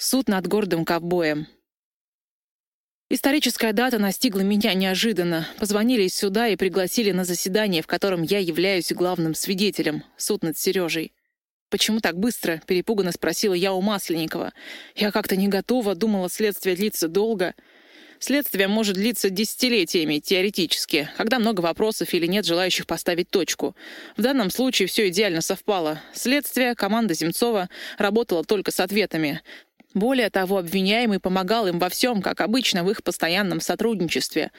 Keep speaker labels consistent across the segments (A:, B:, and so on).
A: Суд над гордым ковбоем. Историческая дата настигла меня неожиданно. Позвонили из суда и пригласили на заседание, в котором я являюсь главным свидетелем. Суд над Сережей. «Почему так быстро?» — перепуганно спросила я у Масленникова. «Я как-то не готова, думала, следствие длится долго». Следствие может длиться десятилетиями, теоретически, когда много вопросов или нет желающих поставить точку. В данном случае все идеально совпало. Следствие, команда Земцова работала только с ответами. Более того, обвиняемый помогал им во всем, как обычно, в их постоянном сотрудничестве.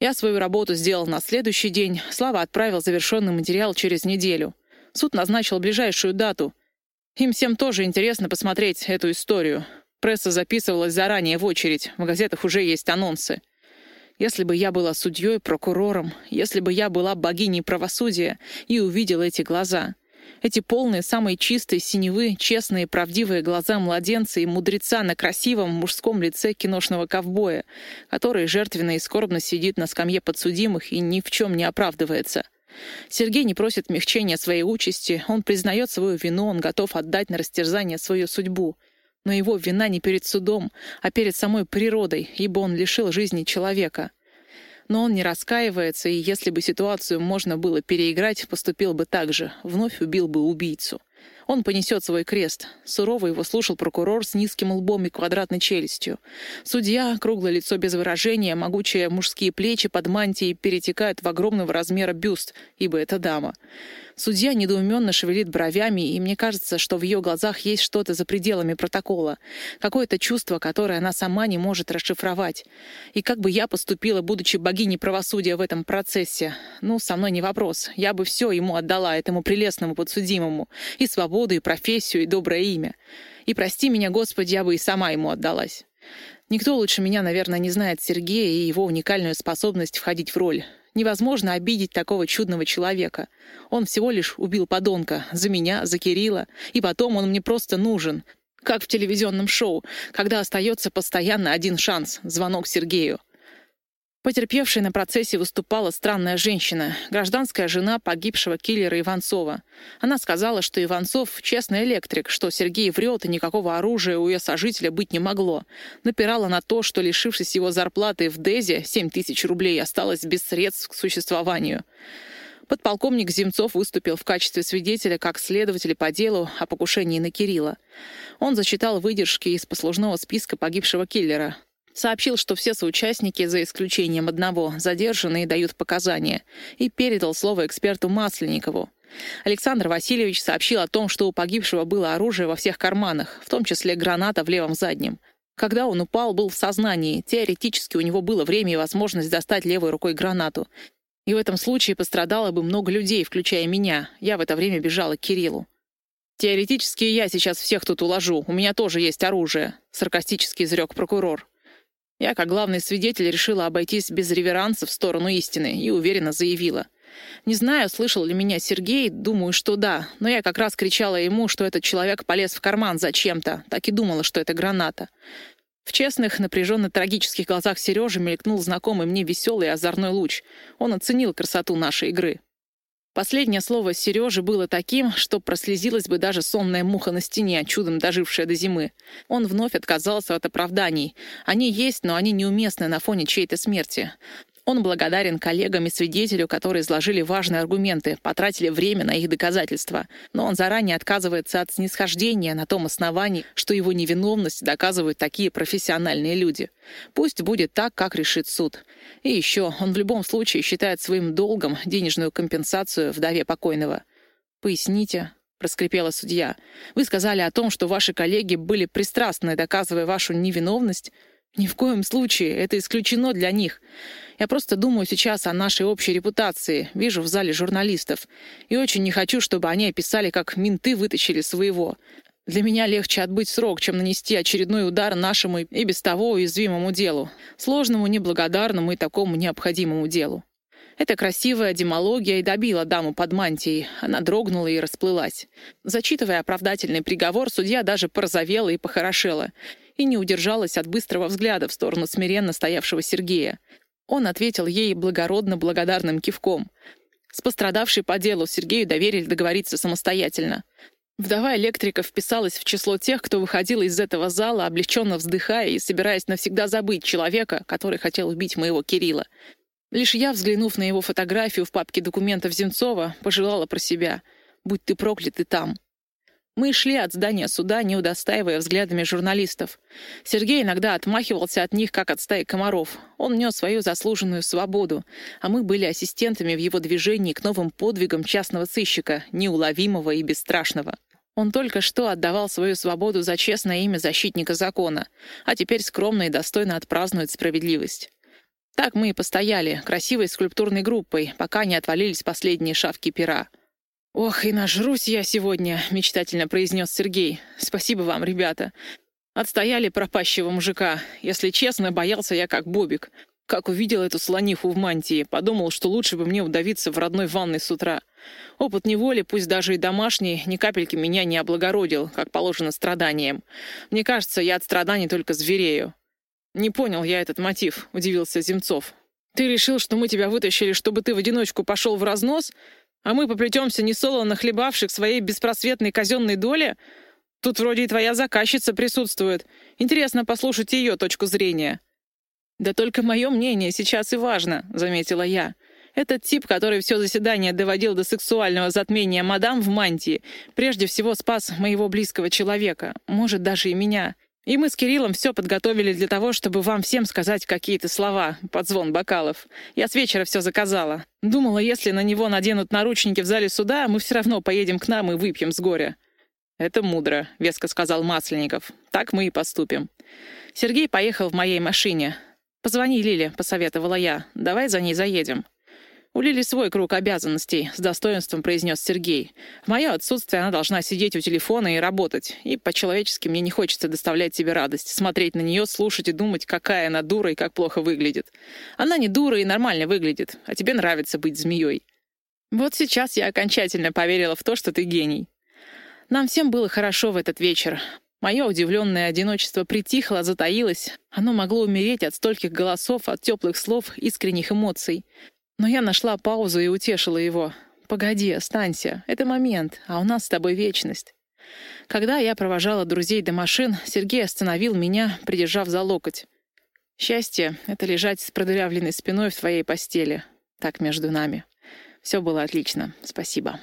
A: Я свою работу сделал на следующий день, Слава отправил завершенный материал через неделю. Суд назначил ближайшую дату. Им всем тоже интересно посмотреть эту историю. Пресса записывалась заранее в очередь, в газетах уже есть анонсы. Если бы я была судьей, прокурором, если бы я была богиней правосудия и увидела эти глаза — эти полные, самые чистые, синевы, честные, правдивые глаза младенца и мудреца на красивом мужском лице киношного ковбоя, который жертвенно и скорбно сидит на скамье подсудимых и ни в чем не оправдывается. Сергей не просит мягчения своей участи, он признает свою вину, он готов отдать на растерзание свою судьбу. Но его вина не перед судом, а перед самой природой, ибо он лишил жизни человека — но он не раскаивается, и если бы ситуацию можно было переиграть, поступил бы так же, вновь убил бы убийцу. Он понесет свой крест. Сурово его слушал прокурор с низким лбом и квадратной челюстью. Судья, круглое лицо без выражения, могучие мужские плечи под мантией перетекают в огромного размера бюст, ибо это дама. Судья недоуменно шевелит бровями, и мне кажется, что в ее глазах есть что-то за пределами протокола. Какое-то чувство, которое она сама не может расшифровать. И как бы я поступила, будучи богиней правосудия в этом процессе? Ну, со мной не вопрос. Я бы все ему отдала, этому прелестному подсудимому. И свободу, и профессию, и доброе имя. И прости меня, Господи, я бы и сама ему отдалась. Никто лучше меня, наверное, не знает Сергея и его уникальную способность входить в роль. Невозможно обидеть такого чудного человека. Он всего лишь убил подонка. За меня, за Кирилла. И потом он мне просто нужен. Как в телевизионном шоу, когда остается постоянно один шанс — звонок Сергею. Потерпевшей на процессе выступала странная женщина, гражданская жена погибшего киллера Иванцова. Она сказала, что Иванцов — честный электрик, что Сергей врет и никакого оружия у ее сожителя быть не могло. Напирала на то, что, лишившись его зарплаты в ДЭЗе, 7 тысяч рублей, осталась без средств к существованию. Подполковник Земцов выступил в качестве свидетеля как следователь по делу о покушении на Кирилла. Он зачитал выдержки из послужного списка погибшего киллера. Сообщил, что все соучастники, за исключением одного, задержаны и дают показания, и передал слово эксперту Масленникову. Александр Васильевич сообщил о том, что у погибшего было оружие во всех карманах, в том числе граната в левом заднем. Когда он упал, был в сознании. Теоретически у него было время и возможность достать левой рукой гранату. И в этом случае пострадало бы много людей, включая меня. Я в это время бежала к Кириллу. «Теоретически я сейчас всех тут уложу. У меня тоже есть оружие», — саркастически изрек прокурор. Я, как главный свидетель, решила обойтись без реверанса в сторону истины и уверенно заявила. Не знаю, слышал ли меня Сергей, думаю, что да, но я как раз кричала ему, что этот человек полез в карман зачем-то, так и думала, что это граната. В честных, напряженно-трагических глазах Сережи мелькнул знакомый мне веселый озорной луч. Он оценил красоту нашей игры. Последнее слово Сережи было таким, что прослезилась бы даже сонная муха на стене, чудом дожившая до зимы. Он вновь отказался от оправданий. Они есть, но они неуместны на фоне чьей-то смерти. Он благодарен коллегам и свидетелю, которые изложили важные аргументы, потратили время на их доказательства. Но он заранее отказывается от снисхождения на том основании, что его невиновность доказывают такие профессиональные люди. Пусть будет так, как решит суд. И еще, он в любом случае считает своим долгом денежную компенсацию вдове покойного. «Поясните», — проскрипела судья. «Вы сказали о том, что ваши коллеги были пристрастны, доказывая вашу невиновность. Ни в коем случае, это исключено для них. Я просто думаю сейчас о нашей общей репутации, вижу в зале журналистов. И очень не хочу, чтобы они описали, как менты вытащили своего. Для меня легче отбыть срок, чем нанести очередной удар нашему и без того уязвимому делу. Сложному, неблагодарному и такому необходимому делу. Эта красивая демология и добила даму под мантией. Она дрогнула и расплылась. Зачитывая оправдательный приговор, судья даже порозовела и похорошела. И не удержалась от быстрого взгляда в сторону смиренно стоявшего Сергея. Он ответил ей благородно благодарным кивком. С пострадавшей по делу Сергею доверили договориться самостоятельно. Вдова электрика вписалась в число тех, кто выходил из этого зала, облегченно вздыхая и собираясь навсегда забыть человека, который хотел убить моего Кирилла. Лишь я, взглянув на его фотографию в папке документов Земцова, пожелала про себя «Будь ты проклят и там». Мы шли от здания суда, не удостаивая взглядами журналистов. Сергей иногда отмахивался от них, как от стаи комаров. Он нес свою заслуженную свободу, а мы были ассистентами в его движении к новым подвигам частного сыщика, неуловимого и бесстрашного. Он только что отдавал свою свободу за честное имя защитника закона, а теперь скромно и достойно отпразднует справедливость. Так мы и постояли, красивой скульптурной группой, пока не отвалились последние шавки пера — «Ох, и нажрусь я сегодня», — мечтательно произнес Сергей. «Спасибо вам, ребята. Отстояли пропащего мужика. Если честно, боялся я как Бобик. Как увидел эту слониху в мантии, подумал, что лучше бы мне удавиться в родной ванной с утра. Опыт неволи, пусть даже и домашний, ни капельки меня не облагородил, как положено страданиям. Мне кажется, я от страданий только зверею». «Не понял я этот мотив», — удивился Земцов. «Ты решил, что мы тебя вытащили, чтобы ты в одиночку пошел в разнос?» А мы поплетемся несолоно хлебавших своей беспросветной казенной доли? Тут вроде и твоя заказчица присутствует. Интересно послушать ее точку зрения». «Да только мое мнение сейчас и важно», — заметила я. «Этот тип, который все заседание доводил до сексуального затмения мадам в мантии, прежде всего спас моего близкого человека, может, даже и меня. И мы с Кириллом все подготовили для того, чтобы вам всем сказать какие-то слова под звон бокалов. Я с вечера все заказала. Думала, если на него наденут наручники в зале суда, мы все равно поедем к нам и выпьем с горя. «Это мудро», — веско сказал Масленников. «Так мы и поступим». Сергей поехал в моей машине. «Позвони Лиле», — посоветовала я. «Давай за ней заедем». «У Лили свой круг обязанностей», — с достоинством произнес Сергей. «В мое отсутствие она должна сидеть у телефона и работать. И по-человечески мне не хочется доставлять тебе радость, смотреть на нее, слушать и думать, какая она дура и как плохо выглядит. Она не дура и нормально выглядит, а тебе нравится быть змеей». Вот сейчас я окончательно поверила в то, что ты гений. Нам всем было хорошо в этот вечер. Мое удивленное одиночество притихло, затаилось. Оно могло умереть от стольких голосов, от теплых слов, искренних эмоций. Но я нашла паузу и утешила его. «Погоди, останься. Это момент, а у нас с тобой вечность». Когда я провожала друзей до машин, Сергей остановил меня, придержав за локоть. «Счастье — это лежать с продырявленной спиной в твоей постели. Так между нами. Все было отлично. Спасибо».